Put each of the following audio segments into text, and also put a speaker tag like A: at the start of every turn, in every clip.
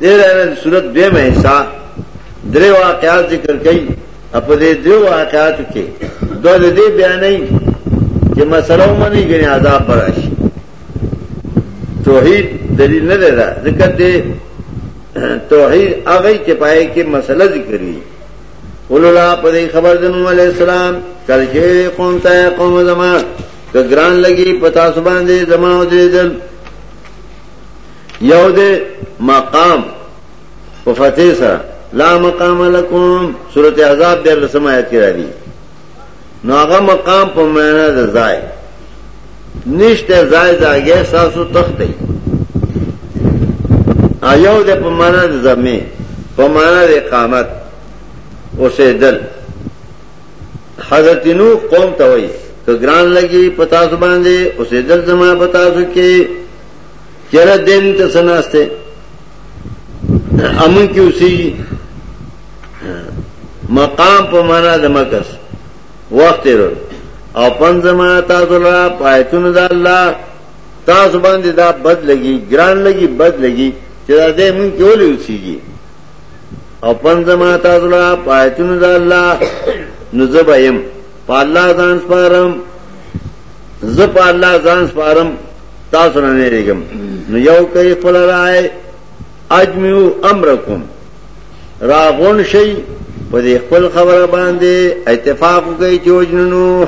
A: دې رانه د صورت دیمه حصہ درې واقعات ذکر کړي په دې درې واقعات کې دوه د دې بیانې چې مسله ومني غني عذاب براشي توحید دلیل نه دی دا ځکه دې توحید هغه چې پای کې مسله ذکر دي ولولا په دې خبر د نوح علی السلام کله چې قوم ته قوم زمان که ګران لګي پتا سبحان دې زما او دې دل یو دے مقام پا فتح سرا لا مقام لکم صورت عذاب دے اللہ سم آیت کرا دی نو آغا مقام پا معنی دے زائے نشت دے زائے دا گے ساسو تخت دے آیو دے پا معنی دے زمین پا معنی دے قامت اسے دل حضرت نو قوم توئی کہ گران لگی پتاسو باندے اسے دل زمان پتاسو کے چرا دین ته سناسته امن کې اوسې مقام په معنا د مکس وخت ورو او پنځما تاسو لا پایتون د الله تاسو باندې دا بد لګي ګران لګي بد لګي چې دا دې مونږ کې ولې اوسېږي او پنځما تاسو لا پایتون د الله نزبایم په الله ځان سپارم زه په الله ځان سپارم تاسو نه نه لګم نو یو کوي خپل راي اجمعو امرکم راغون شي په دې خپل خبره باندې اتفاق کوي چې وجنونو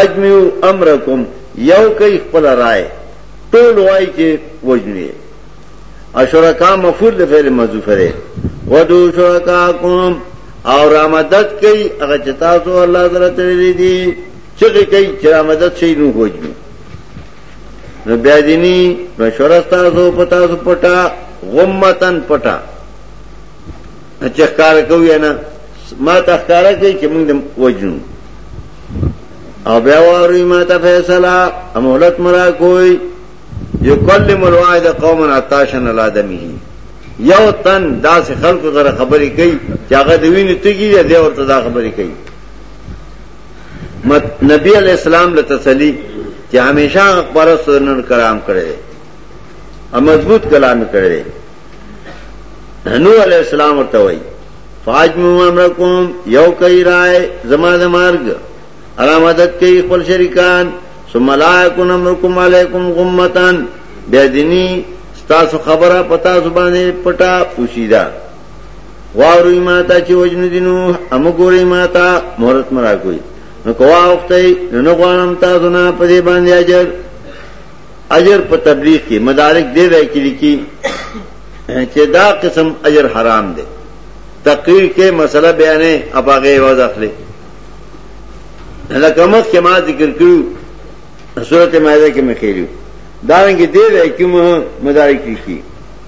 A: اجمعو امرکم یو کوي خپل راي ټول وای چې وجني اشرکا مفعول د فعل محذوف لري ودو شرکاکم او رامدد کوي هغه چې تاسو الله تعالی ته دي چغې کوي چې را مدد شي نو وجني نو بیا دیني مشوره تاسو په تاسو پټا غمتن پټا چې ښکار کوي نه ما ته ښکار کوي چې موږ وجنو او بیا وروي ما ته فیصله امولت مرا کوئی یو کل ملوائد قوم عطاشن الادمی یو تن دا سے خلق ذرا خبری کئی چاہا دوی نتگی یا دے اور تدا خبری کئی نبی علیہ السلام له تسلی چې همیشه حق پرست نن کلام کړي او مضبوط کلام کړي نو علیہ السلام ورته وای فاجمو امرکم یو کوي رائے زما د مارګ علامت کوي خپل شریکان ثم لا يكن امركم عليكم غمتان بیا دینی تاسو خبره پتا زبانه پټا پوشیدا واوروی ما تا چې وجنو دي نوح امو ګوري ما تا مهرت مرا کوي نو کوا وختي نو غوانم تاسو نه په دې باندې اجر اجر په تبلیغ کې مدارک دی وای کې لیکي چې دا قسم اجر حرام دی تقریر کې مسله بیانې اپاغه आवाज اخلي لکه مخ کې ما ذکر کړو سورته مائده کې مخېلو دا رنګ دې وای کې مدارک لیکي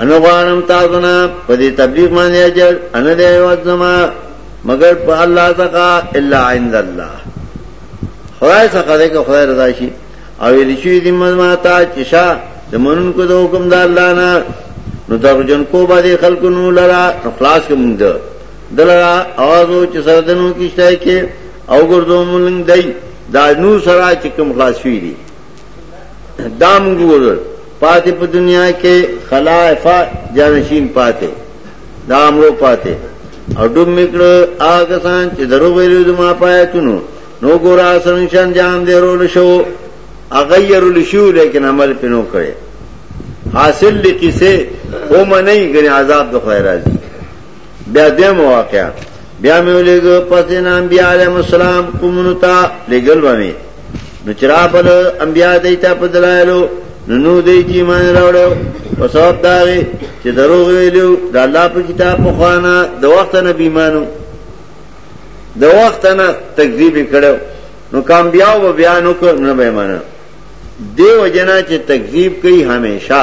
A: انو غانم تاسو نه په دې تبلیغ باندې اجر ان دې وځما مگر په الله تکا الا عند الله خدای څخه دې کو خدای رضا شي او دې شي دې مزما تا چې شا د منن کو د حکم د الله نه نو دا جن کو باندې خلکو نو لرا اخلاص کوم ده دلرا आवाज او چې سردنو کیشته کې او ګردو مولنګ دای دا نور سره چې کوم خلاص شوی دي دا موږ ورل پاتې په دنیا کې خلائفه جانشین پاتې دا امرو پاتې او ډوب میکړ هغه سان چې درو ویلو د ما پاتونو نو ګورا سنشان جام دې رول شو اغیر لشو لیکن عمل پینو کړي حاصل دې کیسه او منې غني عذاب د خیر راځي بیا دیم واقعا بیا مې ولېګو پسې نه انبیاء علیهم السلام قومونو ته لګل ومه نو چرا په انبیاء دیتا په دلایلو نو نو دی چې مان راوړو په سبب دا چې دروغ ویلو د الله په کتاب په خوانه د وخت نه بیمانو د وخت نه تکذیب کړو نو کام بیا و بیانو کو نه بیمانه دیو جنا چې تکذیب کوي همیشه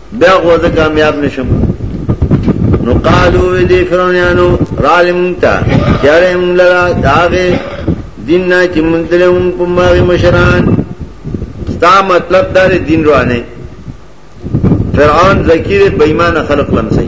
A: بیا خو زه کامیاب نشم نو قالو وی دی فرعونانو رال مونتا چاره مونږ لرا داغه دین نه چې مونږ دلې مونږ په ماغه مشران دا مطلب دا دین روانه فرعون ذکیر بېمانه خلق لمسي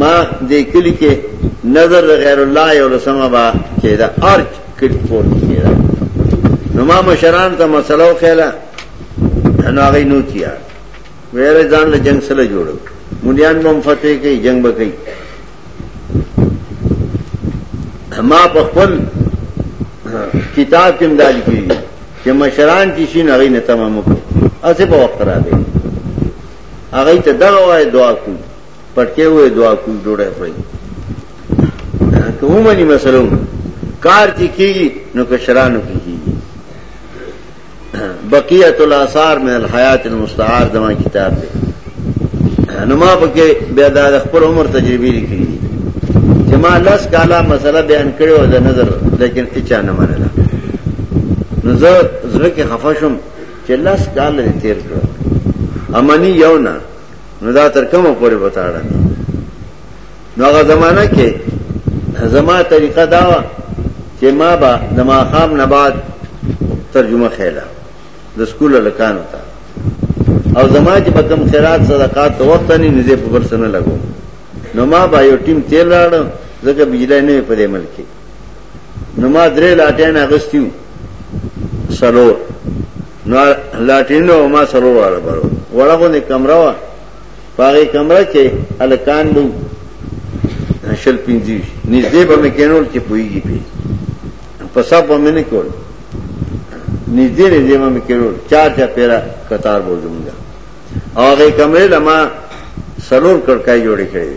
A: ما دې کلی کې نظر د غیر الله یو لسمه با کېده ارچ کټ کور کې کېده نو ما مشران ته مسله وکړه نو هغه نو تیا ویره ځان له جنگ سره جوړو مليان به فتح کوي جنگ به کوي ما په خپل کتاب کې مدال کړی چې مشران چې شي نه غي نه تمام کو اسه په وخت را دی هغه ته دغه وای دعا کوي پټکې وې دعا کوي ډوډۍ خوري که ومني مسلو کار چې کیږي نو کشرانو کې کیږي بقیت الاثار من الحیات المستعار دما کتاب دی نو ما پکې بیا د خپل عمر تجربې لیکلې دي چې ما لس کاله مسله بیان کړې و د نظر لیکن اچا نه منله نو زه زړه کې خفه شوم چې لس کاله تیر کړو امني یو نه نو دا تر کومه پورې به تاړه نه نو هغه زمانہ کې زما طریقه دا و چې ما به د ماقام نه بعد ترجمه خېله د سکول لکانو ته او زما چې په کم خیرات صدقات ته وخت نه نږدې په برسنه لګو نو ما به یو ټیم تیل راړ ځکه بجلی نه په دې ملک کې نو ما درې لاټین اغستیو سلور نو لاټین نو ما سلور واړه بارو وړه خو نه کمره وا پاره کمره کې الکان بو شل پینځي نږدې به مې کینول چې پویږي پی په سب به مې نه کول نږدې نږدې به مې کینول چار چا پیرا قطار بو زمونږه هغه کمرې لما سلور کړکای جوړې کړې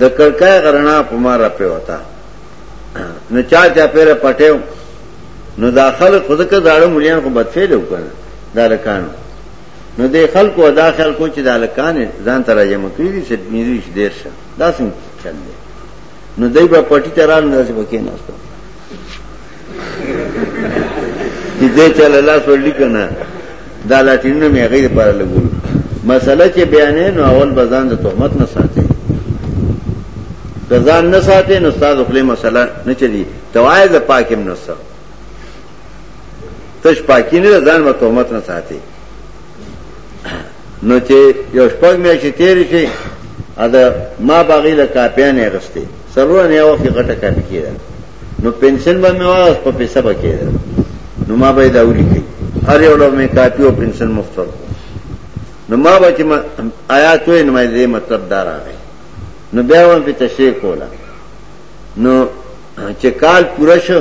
A: د کړکای هغه رڼا په ما راپریوته نو چار چاپېره پټې وم، نو دا خلک خو ځکه زاړه ملیان خو بدفعله وو که نه، د هلکانو نو دې خلکو دا خیال کو چې د هلکان یې ځان ته راجمع کړي دي چې پنځه ویشت دېرشه دا څنګه چل دی نو دی به پټي ته رالم داسې به کېناستم چې دې چل الله سو لیکنه دا لاټینو مې غیر پر لګول مسله چې بیانې نو اول بزان د تهمت نه ساتي ځان نه ساتي نو استاد خپل مسله نه چلی توای ز پاکم نه سر تش پاکی نه ځان و تهمت نه ساتي نو چې یو شپږ مې چې تیر شي ادا ما باغی له کاپیانې غسته سرونه یو کې غټه کاپی کیده نو پنسل به مې واغس په پیسه به کېده نو ما به دا ولیکي هر یو له مې کاپي او پنسل مفت ورکړ نو ما به چې آیات وې نو مې دې مطلب دار راغی نو بیا ون په تشریح کوله نو چې کال پوره شو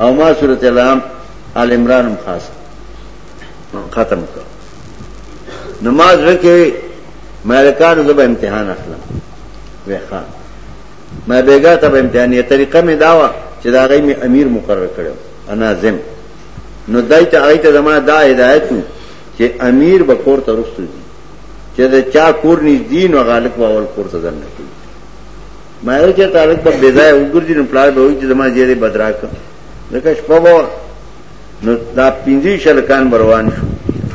A: او ما سورته الام ال عمران هم خاص ختم کړ نماز رکھے میں رکار زب امتحان اخلم ویخان ما بیګا ته به امتحانیه طریقه مې دا وه چې د هغې مې امیر مقرر کړی و ناظم نو دای ته هغې ته زما دا هدایت و چې امیر به کور ته رستو ځي چې د چا کور نږدې نو هغه هلک به اول کور ته دننه کوي ما یې چېرته هلک به بېځایه وګرځي نو پلار به وایي چې زما زیری بدرا کړه ځکه شپه به نو دا پنځه شلکان بروان شو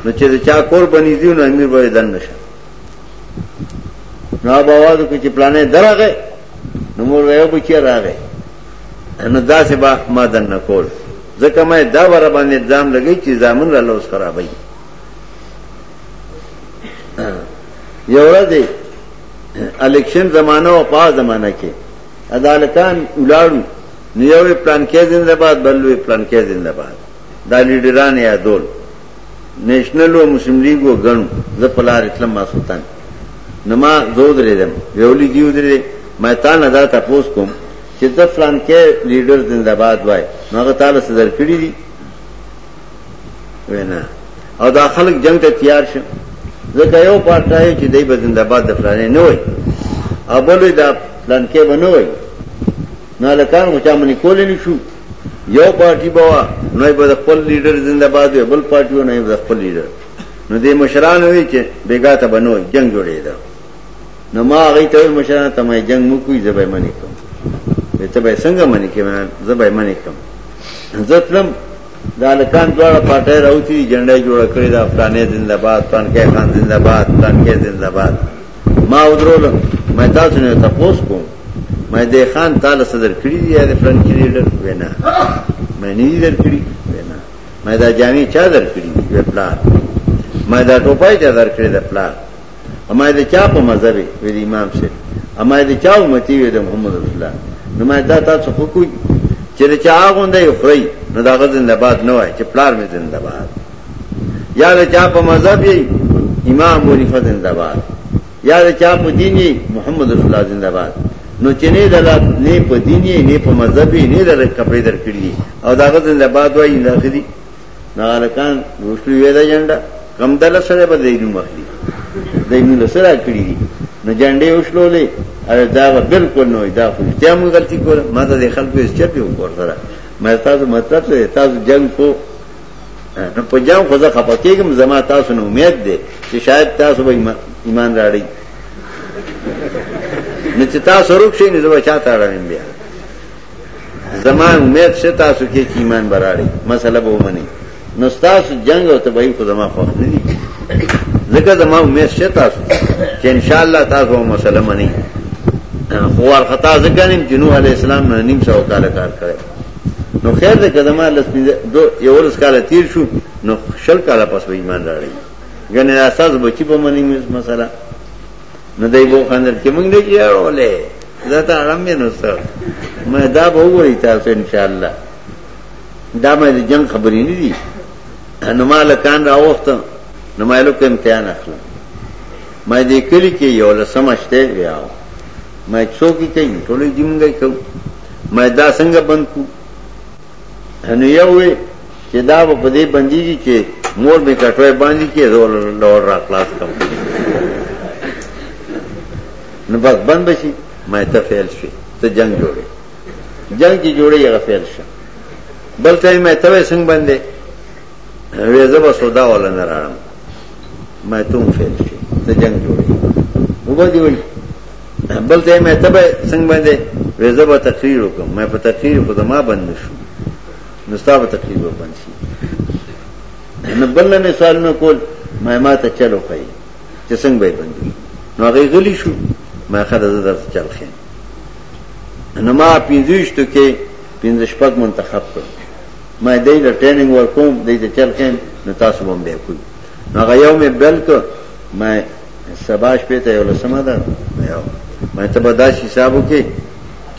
A: نو چې د چا کور بنې دي نو امیر به دننه شه نو ابا واز کو چې پلانې درغه نو مور وې ابو چې راغې نو داسې با ما دن نه کول ځکه مې دا بر باندې الزام لګی چې ځامن را لوس خرابې یو ورځ الیکشن زمانہ او پا زمانہ کې عدالتان ولاړو نیوې پلان کې زنده باد بلوې پلان کې زنده باد دا لیډران یادول نیشنل او مسلم لیګ و ګڼو زه په لار اتلم ما سلطان نما زو درېدم ویولي دیو درې ما تا نه دا تاسو کوم چې د فلان کې لیډر زنده باد وای نو هغه تعالی صدر کړی دی وینا او دا خلک جنگ ته تیار شه ځکه یو پارټای چې دای به زنده باد د فلانې نه وای ابل دا فلان کې بنوي نه لکان غو چا منی کولې نشو یو پارټي به وه نو یې به د خپل لیډر زنده باد وی بل پارټي و نو یې به د خپل لیډر نو دې مشران وی چې بیګا ته به نو جنگ جوړېده نو ما هغه ته مشران ته مې جنگ مو کوی زبې منی کوم ته به څنګه منی کوم زبې منی کوم زتلم دا لکان دواړه پارټي راوتی جنډه جوړ کړی دا پلانې زنده باد پلان کې خان زنده باد پلان کې زنده باد ما ودرولم ما تاسو نه تپوس کوم ما دې خان تعالی صدر کړی دی یا فرن کې لیډر وینا ما نه دې در کړی وینا ما دا جامې چا در کړی وی پلان ما دا ټوپای چا در کړی دا پلان اما دې چا په مذهب وی امام شه اما دې چا امتی وی د محمد رسول الله نو ما دا تاسو خو کوی چې چا غونډه یو خړی نو دا غزن لباد نه وای چې پلار مې زنده باد یا د چا په مذهب یې امام ابو حنیفه زنده باد یا د چا په دین یې محمد رسول الله زنده باد نو چې نه دلات نه په دین یې نه په مذهب یې نه د کپڑے درکړي او دا غزه زنده باد وایي نه خدي نارکان وشلو وې دا جنډا کم دل سره به دینو مخلي دینو سره کړی دي نو جنډې وشلولې او دا بالکل نو دا خو ته موږ غلطي کوله ما ته خلکو یې چپیو کور سره مې تاسو مطلب ته تاسو جنگ کو نو په جام خو زه خپه کېږم زما تاسو نه امید دی چې شاید تاسو به ایمان راړی نه چې تاسو روک شئ نه زه به چاته اړم بیا زما امید شته تاسو کې چې ایمان براړی مسله به ومني نو تاسو جنگ او تبعی خو زما خوښ نه دي ځکه زما امید شته تاسو چې ان شاء الله تاسو به مسله منئ خو ورخطا ځکه نیم جنو علی اسلام نه نیم سو کال کار کړی نو خیر دې قدمه لس دو یو لس کال تیر شو نو شل کال پس به ایمان راړي غنه اساس بچی په منی مسله نه دی بو خندل کې مونږ نه جوړولې دا ته اړم نه نوستر مې دا به وګوري تاسو ان شاء الله دا مې جنگ خبرې نه دي نو مال کان راوخت نو مې له امتحان اخلم مې دې کلی کې یو لسمشته ویاو مې څوک کې ټولې جمګې کوم مې دا څنګه بند کو نو یو وی چې دا په دې بنديږي چې مور به کټوي باندې کې زول لور را خلاص کوم نو بس بند بشي مې ته فعل شي ته جنگ جوړي جنگ کې جوړي هغه فعل شي بل ته مې ته څنګه باندې وې زبا سودا ولا نه راړم مې ته فعل شي ته جنگ جوړي وبدي وي بل ته مې ته به څنګه باندې وېزه به تقریر وکم مې په تقریر خو ما بند نشو نو ستا به تقریر به بند شي نو بل نه سوال نه کول مې ما ته چلو خای چې څنګه به بند نو هغه غلی شو ما خدای زړه درته چل خې نو ما پینځوشتو کې پینځ شپږ منتخب کړ ما دې له ټریننګ ورکوم دې ته چل خې نو تاسو باندې کوی هغه یو مې بل کو ما سبا شپې ته یولسمه ده نو یو باندې ته به داسې حساب وکړې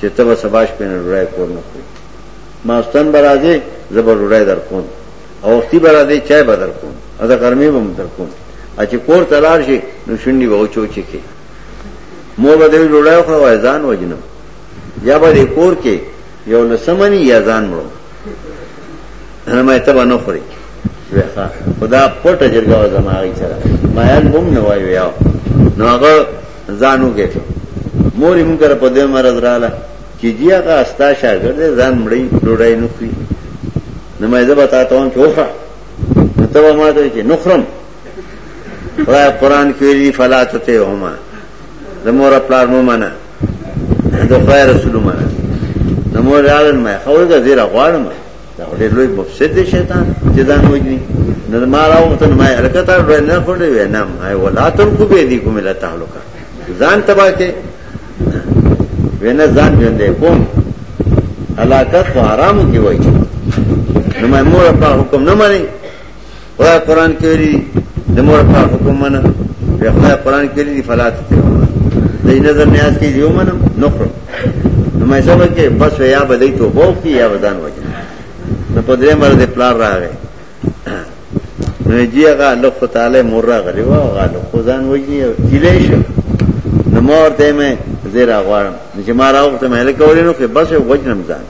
A: چې ته به سبا شپې نه ډوډۍ کور نه خورې ماستن به راځې زه به ډوډۍ در کوم او وختي به راځې چای به در کوم او د غرمې به هم در کوم چې کور ته لاړ شي نو شونډې به وچوچې کې مور به دوی ډوډۍ وخوره وای ځان وجنم یا به دې کور کې یو لسمنی یا ځان مړو انا ما تبا نو خوري ویخا خدا پټه جرګه و زماغی چرا مایان بوم نه وای ویاو نو هغه ځانو کې مورې مونږ را په دې مرز رااله چې دی هغه استا شاګرد ځان مړی ډوډۍ نه خوري نو مې زه به تا ته وم چې وخه نو ته به ما ته چې نخرم خدای قرآن کې ویلي فلا تطعهما د مور پلار مو منه د خدای رسول منه نو مور راغل ما خو دا زیره غواړم دا ډېر لوی مفسد دی شیطان چې ځان وجني نو ما راوته ما الکه تا ډېر نه خورې وې نه ما ولا تل کو به دي کوم له تعلق ځان تبا کې وینا ځان ژوندې کوم علاقه خو حرام کې وای نو ما مور په حکم نه مانی خدای قران کې ویلي د مور په حکم منه په خدای قران کې ویلي فلات ته د نظر نیاز کې یو منم نو خو نو مې سبا کې بس یا بدای ته وو کې یا ودان وځي نو په دې مرده پلار راغی نو جی هغه الله تعالی مور راغلی و هغه له خدان وږي او کیلې شو نو مور ته مې زیرا غواړم چې ما راوخته مې له کولې نو کې بس وجنم ځان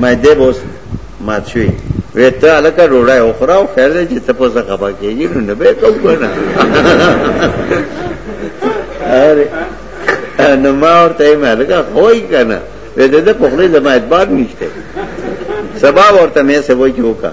A: ما دې بوس مات شوی وې ته الکه ډوړای او خورا خیر دې چې ته په څه خبر کېږي نو نه به کوم کنه اره نو ما ورته یې مالګه خوای کنه وې دې په خپل زما اعتبار نشته سبا ورته مې سه وای چې وکا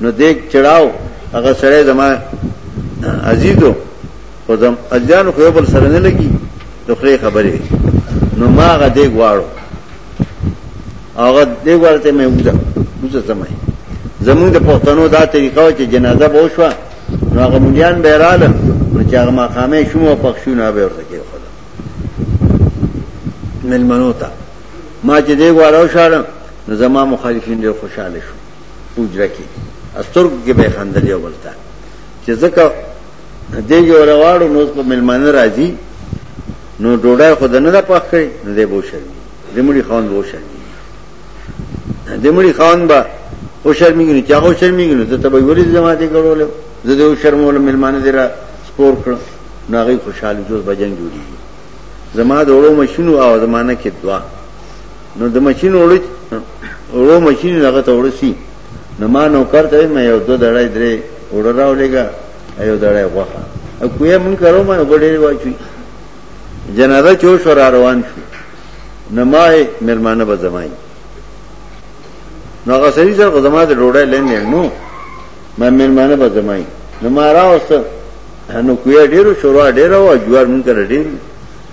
A: نو دیک چڑاو هغه سره زما عزیزو خو زم اجانو خو بل سره نه لګي نو خره خبرې نو ما هغه دیک واړو هغه دیک ورته مې وځه وځه زمای زمونږ د پښتنو دا طریقه و چې جنازه به وشوه نو هغه مليان به رااله نو چې هغه مقامه شومو پښونه به ورته کې خدا ملمنو ته ما چې دی غواړو شاړم زما مخالفین ډېر خوشاله شو حجره کې استرګو کې به خندل یو بلتا چې ځکه دې یو رواړو نو په ملمانه راځي نو ډوډۍ خو دنه را پخ کړي نو دې بو شرمي دې مړي خان بو شرمي دې مړي خان با او شرمېږي نو چا او شرمېږي نو ته به ورې زما دې ګړول زه دې او شرمول ملمانه دې را سپور کړ نو هغه خوشاله جوړ بجنګ جوړي زما د وړو مشینو او زمانه کې دوا نو د ماشين وړي ورو ماشين هغه ته ورسي نو ما نو کرته مې یو دوه دړای درې وړ راولېګا ایو دړای غوخه او کوی مون کرو ما وبډې واچوي جنازه چو شو را روان شو نو ما مرمانه به زمای نو هغه سړي سره غزما د ډوډۍ لندې نو ما مرمانه به زمای نو ما راوسته نو کوی ډیرو شورا ډیرو جوار مون کړ ډیر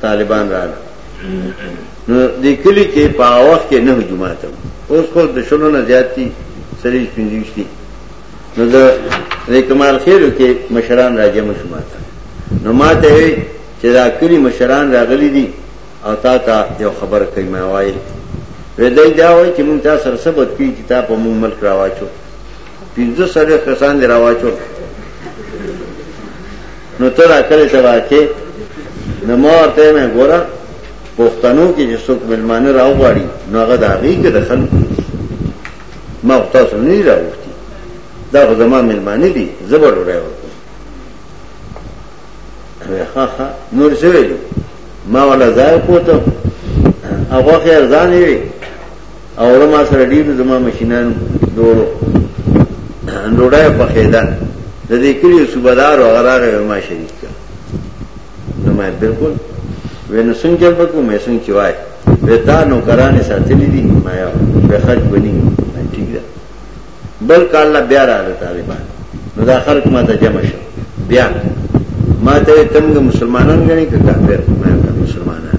A: طالبان را نو دی کلی کې په وخت کې نه جمعات اوس خو د شلو نه زیات دي سریج پنځوش دي نو د کمال خیر کې مشران راځم شماته نو ماته وی چې دا کلی مشران راغلي دي او تا ته یو خبر کوي ما وایي ودای دا وایي چې مونږ تاسو سره سبت کې چې تا په مونږ ملک راواچو پنځه سره کسان دی راواچو نو ته دا کلی ته راکې نو ما ورته ویل ګوره پښتنو کې چې څوک مېلمانه راوغواړي نو هغه د هغوی کې د خلکو دي ما خو تاسو نه دي راغوښتي دا خو زما مېلمانه دي زه به ډوډۍ ورکوم ها ها نور څه ویلي ما ولا ځای کوته هغه خیر ځان یې اوړه ما سره ډیر زما مشینان دوړو ډوډۍ پخېده د دې کلی صوبدار او غراغه ما شریک کړ نو ما بالکل وینو څنګه چل پکو مې څنګه چوي وتا نو کرانه ساتلې دي ما یو به خرج بني ٹھیک ده بل کال لا بیا راغله طالبان نو دا خلک ما ته جمع شو بیا ما ته تمګه مسلمانان غني کړه کافر ما ته مسلمانان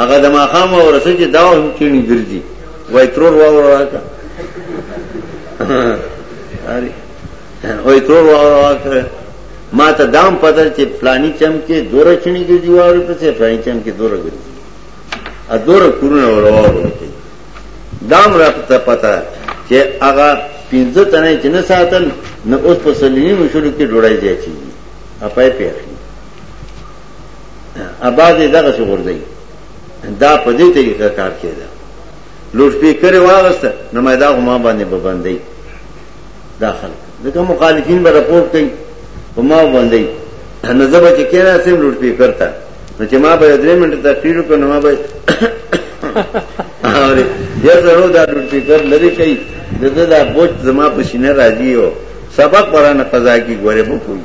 A: هغه د ماقام او رسې چې دا هم کینی ګرځي وای ترور واور راکا اری وای ترور واور راکا ما ته دام پته چې پلانی چم کې دوره چنی ګرځي واور په څه پلانی چم کې دوره ګرځي ا دوره کورونه ور واور دام را پته پته چې هغه پینځه تنه چې نه ساتل نه اوس په سلیمو شروع کې ډوړای دی چې اپای پیاخي اباد یې دغه څه ورځي دا په دې طریقه کار کېده لوټ پی کړي واغسته نو مې دا غما باندې ببندې داخل دغه مخالفین به رپورټ کوي په ما باندې نه زبا چې کېرا سیم لوټ پی کرتا نو چې ما به درې منټه تقریر وکړ نو ما به اور یا زرو دا لوټ پی کر لری کوي دغه دا بوج زما په شینه راځي او سبق قرآن قضا کی غوړې بو کوي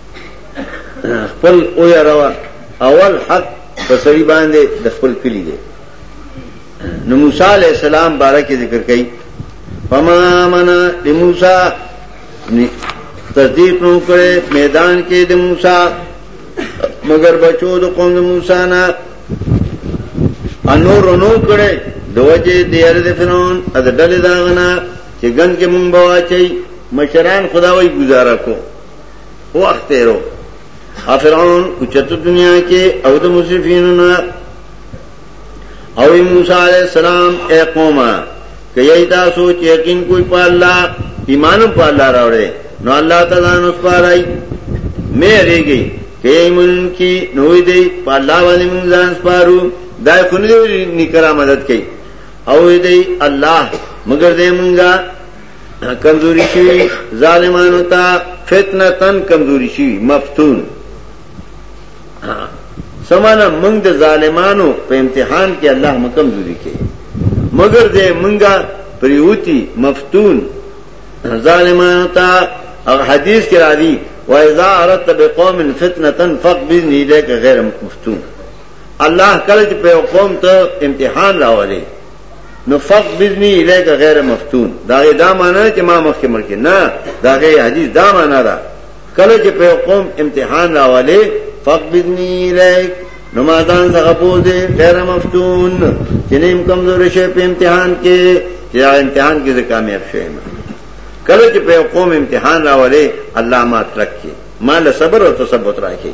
A: خپل او یا روا اول حق په سړي باندې د خپل کلی دی نو موسی علی السلام باره کې ذکر کړي فما منا د موسی تصدیق نو کړي میدان کې د موسی مگر بچو د قوم د موسی نه انور نو کړي دوجه د یاد د فرعون د ډلې داغنا چې ګن کې مونږ بواچي مشران خداوي گزاره کو وخت تیرو افرعون اچت دنیا کې او د مصرفینو نه او موسی علیہ السلام اے قومه کئی تاسو چې یقین کوئی په الله ایمان په الله راوړې نو الله تعالی نو سپارای مې ریږي کئی من کی نوې دی په الله باندې مونږ ځان سپارو دا کو نه نکرا مدد کوي او دی الله مگر دې مونږه کمزوری شوی ظالمانو ته فتنه تن کمزوری شوی مفتون سمانا منگ د ظالمانو په امتحان کې الله مکمزوری کې مگر دې منګه پریوتی مفتون ظالمانو ته او حدیث کې راځي وایذا اردت بقوم فتنه فقبل الیک غیر مفتون الله کله چې په قوم ته امتحان راولي نو فق بزنی الیک غیر مفتون دا غی دا معنی نه چې ما مخ کې ملک نه دا غی حدیث دا معنی دا کله چې په قوم امتحان راواله فق بزنی الیک نو ما دان څنګه بوزي غیر مفتون چې نیم کمزور شي په امتحان کې چې امتحان کې زه کامیاب شوم کله چې په قوم امتحان راواله الله ما ترکه ما له صبر او تصبر راکې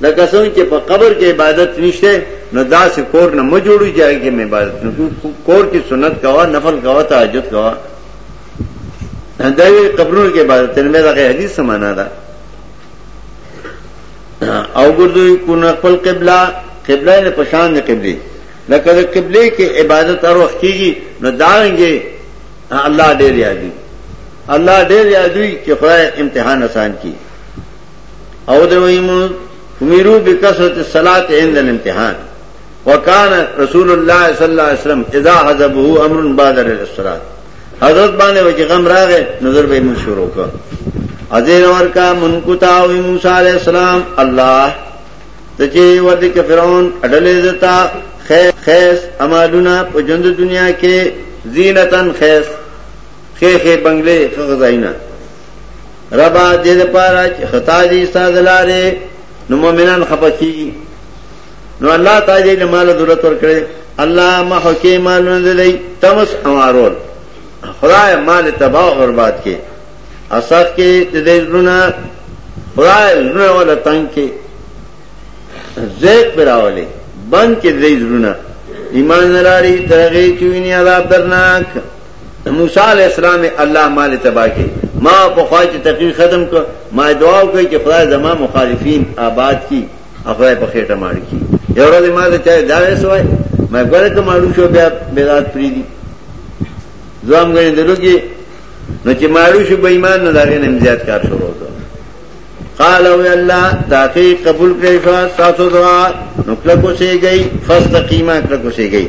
A: لکه څنګه چې په قبر کې عبادت نشته نو دا سه کور نه مو جوړی ځای کې مې عبادت نو کور کې سنت کوا نفل کوا تهجد کوا دا یو قبرونو کې عبادت نه مې دا حدیث سمانا ده او ګردوی کو نه خپل قبله قبله نه پشان نه قبله لکه د قبله کې عبادت هر وخت کیږي نو داږي الله ډېر یادوي الله ډېر یادوي چې خدای امتحان آسان کړي او دروي مونږ ویرو بکثرت الصلاه عند الامتحان وکان رسول الله صلی الله علیه وسلم اذا حذبه امر بادر الصلاه حضرت باندې وجه غم راغې نظر به مون شروع کړ اذیر ورکا مون کو تا او موسی علیہ السلام الله تجي ورد کې فرعون اډلې زتا خیر خیس امالونه په ژوند دنیا کې زینتن خیس خې خې بنگلې خزاینا ربا دې لپاره چې خطا دي استاد لاره نو مؤمنان خپکی نو الله تعالی دې مال دولت ورکړي الله ما حکیم مالونه دې تمس امارول خدای مال تباہ او برباد کې اصل کې دې زړونه خدای زړونه ولا تنگ کې زیت پراولې بند کې دې زړونه ایمان لري ترغه چوینه عذاب درناک موسی علیہ السلام الله مال تبا کې ما په خوا چې تقریر ختم کړ ما دعا وکړه چې خدای زما مخالفین آباد کی خدای په خېټه مار کی یو ورځ ما ته چا دا وسوای ما ګره ته مارو شو بیا بیرات پری دي ځوام غني دلوګي نو چې مارو شو بې ایمان نه داغه نیم زیات کار شروع وکړ قال او الله تاکي قبول کړئ تاسو دعا نو کله کو سي گئی فاستقیمه کله کو سي گئی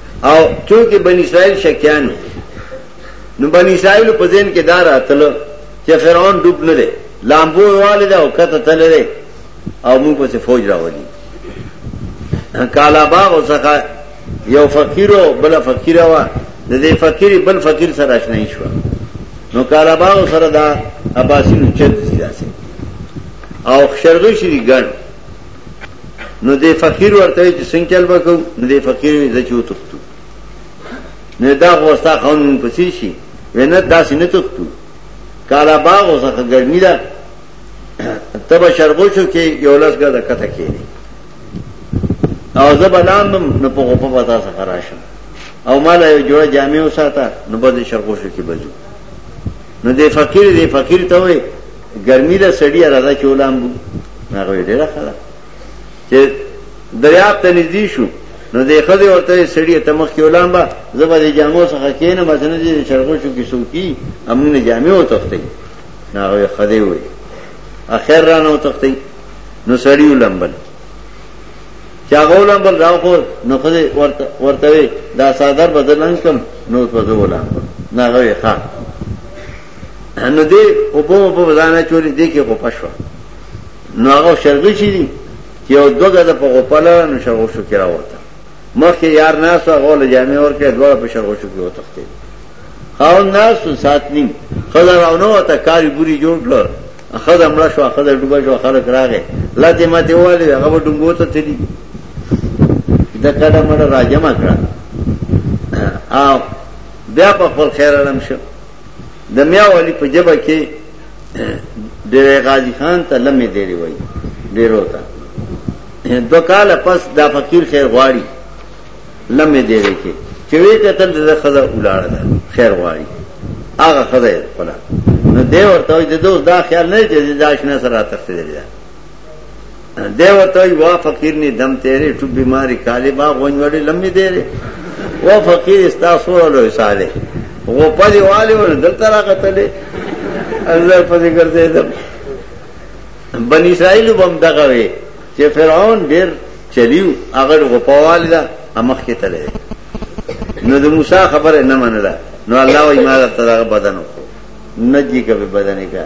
A: او چونکه بنی اسرائیل شکیانو نو بنی اسرائیل په ذهن کې دار اتل چې فرعون ډوب نه دی لامبو والے دا او کته تل دی او موږ په فوج راوړي کالا باغ وسخه یو فقیر او بل فقیر وا د دې فقیر بل فقیر سره آشنا شو نو کالا باغ سره دا عباسینو چت دي او شرغشي ګڼ نو دې فقیر ورته چې څنګه چل وکړو نو دې فقیر وی زچو تختو نه دا غوستا خون پسې شي ونه داسې نه تختو کالا باغ وسخه ګرمي ده تب شربو شو کې یو لس غزه کته کېږي او زبلاندم نو په غوپه پتا سره راشم او مال یو جوړ جامع وساته نو بده شربو شو کې بجو نو دې فقیر دې فقیر ته وې ګرمي ده سړی راځه چې ولامبو هغه ډیره خلا چې دریاب ته نږدې شو نو د خځه ورته سړی ته مخ کې ولامبا زبر د جامو څخه کینه مثلا دې شرغو شو کې سوکی امونه جامې او تختې نه هغه خځه وي اخر رانه او تختې نو سړی ولامبل چا غولم بل راو خو نو خو ورته ورته دا صادر بدلنګ کم نو په زولام نه غوي ښا نو دې اوبو مو په ځانه چولې دې کې غوپه شو نو هغه شربې چې دي چې یو دوه غزه په غوپه لاره نو شرغو شو کې راوته مخکې یار ناس هغه له جامع ور کې دوه په شرغو شو کې وتښتې خاون ناس سات نیم خزر او نو ته کاری بوری جوړ کړ خزر مړ شو خزر ډوبه شو خلک راغې لاته ماته والی هغه ډنګو ته تللی د کډه مړه راجمه کړه او بیا په خپل خیر لم شو د میا ولی په جبه کې ډېر غازی خان ته لمې ډېری وای ډېرو ته دو کال پس دا فقیر خیر غواړي لمې ډېری کې چې وی قتل د خزه ولاړه ده خیر غواړي هغه خزه خپل نو دی ورته د دوست دا خیال نه چې دا شنه سره تخته دی دیو تو وا فقیر نی دم تیرے ٹو بیماری کالے با غونج وڑے لمبی دے رے وا فقیر استا سو لو سالے وہ پلے والے اور دل ترا قتلے اللہ پسے کر دے دم بن اسرائیل بم دغه وی چې فرعون ډیر چلیو اگر غپوال دا امخ کې تلې نو د موسی خبره نه منله نو الله یې ما ته دغه بدن وکړ نجی کبه بدن کا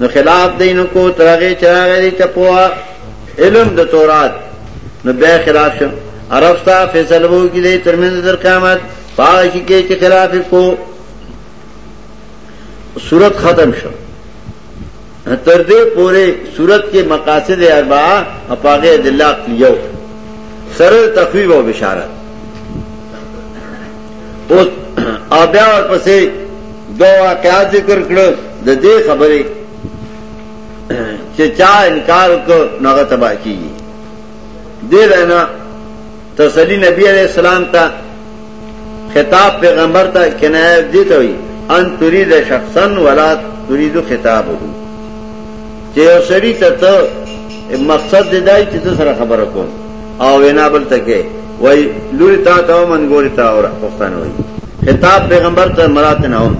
A: نو خلاف دینو کو ترغه چراغ دی ته پوا علم د تورات نو بیا خلاف شو عرفتا فیصله وو کې دی ترمن در قیامت پاش کې چې خلاف کو صورت ختم شو تر دې پوره صورت کې مقاصد اربعه اپاغه دلات یو سره تخویب او بشارت اوس او بیا ورپسې دو واقعات ذکر کړو د دې خبرې چې چا انکار وکړ نو هغه تباہ کیږي دې رانه تسلی نبی علیہ السلام ته خطاب پیغمبر ته کنایه دي ته وي ان تريد شخصا ولا تريد خطابه چې یو سړی ته ته مقصد دی دای چې ته سره خبره کوم او وینا بل تکې وای لوري تا ته من ګوري تا اور پښتنه وای خطاب پیغمبر ته مراد نه هم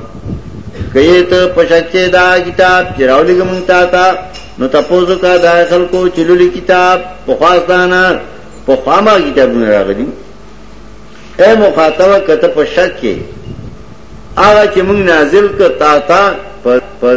A: کئے تو پشکے دا کتاب چراولی گمنگتا تا نو تپوزو کا دا خلقو چلولی کتاب پخواز دانا پخواما کتاب میں را گلی اے مخاطبہ کتا پشکے آغا چی منگ نازل کتا تا پر پر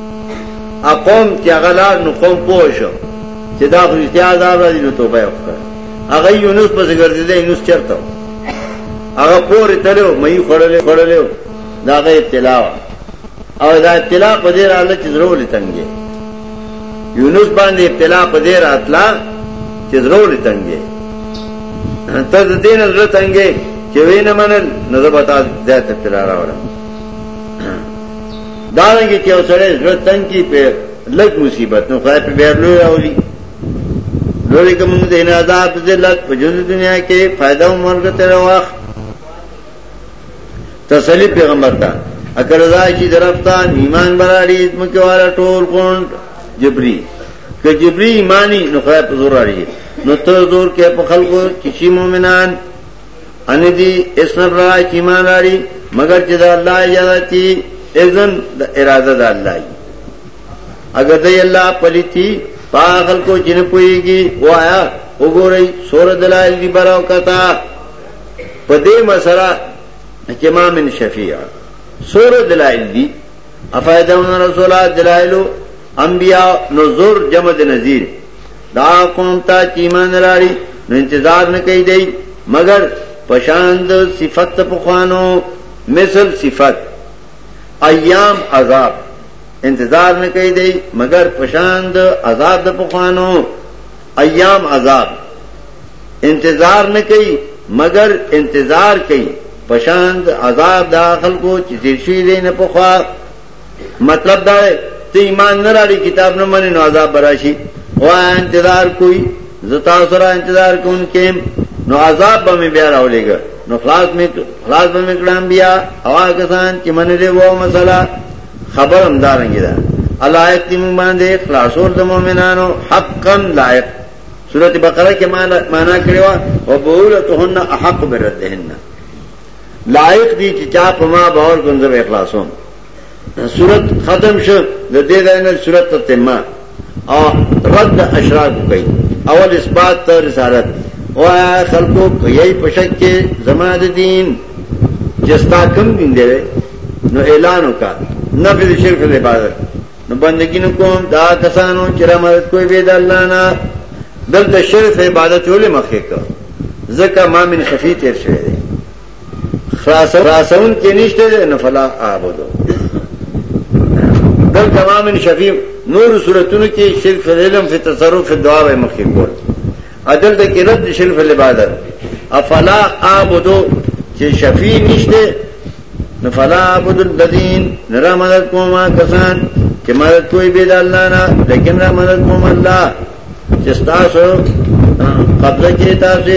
A: اقوم چې هغه لار نو قوم پوه شو چې دا خو رښتیا عذاب راځي نو توبه وکړه هغه یونس په ګرځیدل یونس چرته هغه پورې تلو مې خړلې خړلې دا غي ابتلا او دا ابتلا په دې رااله چې ضرور لتنګي یونس باندې ابتلا په دې راتلا چې ضرور لتنګي ته دې نه ضرور تنګي چې وینه منل نو زه به تاسو دې ته ابتلا راوړم دارنګه کې اوسره زړه تنګ کی په لږ مصیبت نو خدای په بیر لوی راولي لوی کوم د نه عذاب ذلت په ژوند دنیا کې فائدہ او مرګ تر واخ تسلی پیغمبر ته اکر راځي چې درفتا ایمان براړي مکه والا ټول کون جبري که جبري ایمانی نو خدای په زور راړي نو ته زور کې په خلکو چې مؤمنان ان دی اس نه پر کی مان لري مگر چې دا الله اجازه کی اذن د اراده د الله ای اگر دی الله پلیتی پاغل کو جن پویږي وایا وګورئ سور دلایل دی براو کتا په دې مسله چې ما من شفیع سور دلایل دی افایدون رسولا دلایلو انبیاء نذور جمع د نذیر دا قوم تا چیمان راړي نو انتظار نه کوي دی مگر پشاند صفت پخوانو مثل صفت ایام عذاب انتظار نه کوي دی مگر پشاند عذاب د پخوانو ایام عذاب انتظار نه کوي مگر انتظار کوي پشاند عذاب داخل کو چې تیر شي نه پخوا مطلب دا ہے تی ایمان نہ راڑی کتاب نہ منی نو عذاب براشی وا انتظار کوئی زتا سرا انتظار کون کیم نو عذاب به می بیا راولې ګر نو خلاص می خلاص به می کړم بیا اوا کسان چې منې دی وو مسله خبر هم دارنګی دا علایت تیم باندې خلاصور د مؤمنانو حقا لایق سورۃ بقرہ کې معنا کړو او بولتهن احق بردهن لائق دی چې چا په ما باور کوم زه اخلاصوم صورت ختم شو د دې دینه صورت ته تمه او رد اشراق کوي اول اثبات تر رسالت او خلقو کوي پشک کې زما د دین جستا کم دین دی نو اعلان وکړه نفذ شرک عبادت نو بندگی نو کوم دا کسانو چې را مدد کوی به د الله نه دلته شرف عبادت ولې مخې کو ځکه ما من شفیع تیر شوی دی خلاصون کې نشته دی نه فلا اعبدو دلته ما من شفیع نور صورتونو کې شرک علم فی تصرف فی دعا به مخې کول عدل ته کې رد شرف العبادت افلا اعبدو چې شفیع نشته نو فلا اعبد الذین نرا مدد کوما کسان چې مدد کوئی بيد الله نه لیکن را مدد کوم الله چې تاسو قبضه کې تاسو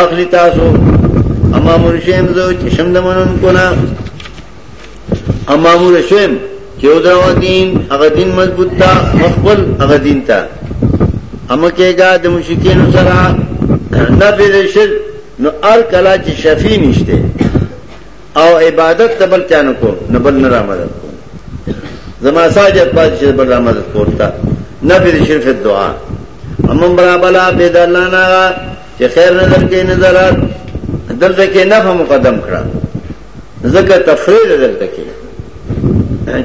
A: اخلي تاسو اما مرشیم زو چې شمدمنون کو نه اما مور شویم چې او دا دین هغه دین مضبوط تا مخبل هغه دین تا اما کېګه د مشکین سره نه بلشل نو ار کلا چې شفیع نشته او عبادت تبل چانو کو نه بل نه را مدد کو زما ساجت پات چې بل را مدد کوتا نه بلشل په دعا اما برابلا به د الله نه چې خیر نظر کې نظر دلته کې نفع مقدم کړه ځکه تفریح ده دلته کې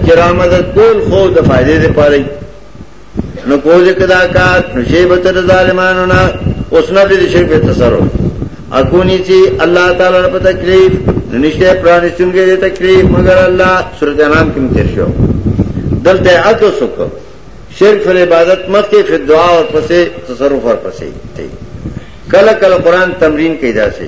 A: چې رامدد کول خو د فائدې لپاره نو کوځ کدا کار نشي به تر ظالمانو نه اوس نه دې شي په تصرف اكوني چې الله تعالی په تکلیف نشته پرانستونګې دې تکلیف مگر الله سورۃ انعام کې متر شو دلته اته سوک شرک فر عبادت مت کې فر دعا او پسې تصرف اور پسې کله کله قران تمرین کیدا سي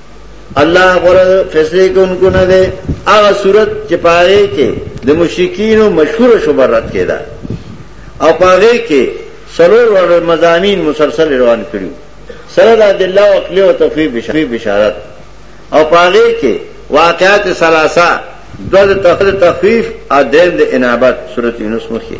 A: الله غره فیصله کوونکو نه دی هغه صورت چې پاره کې د مشرکینو مشهور شوبرت کېده او پاره کې سلور ور مزامین مسلسل روان کړو سره د عبد الله عقل او توفیق بشارت او پاره کې واقعات ثلاثه دو د تخفیف او دیم د انابت صورت یونس مخې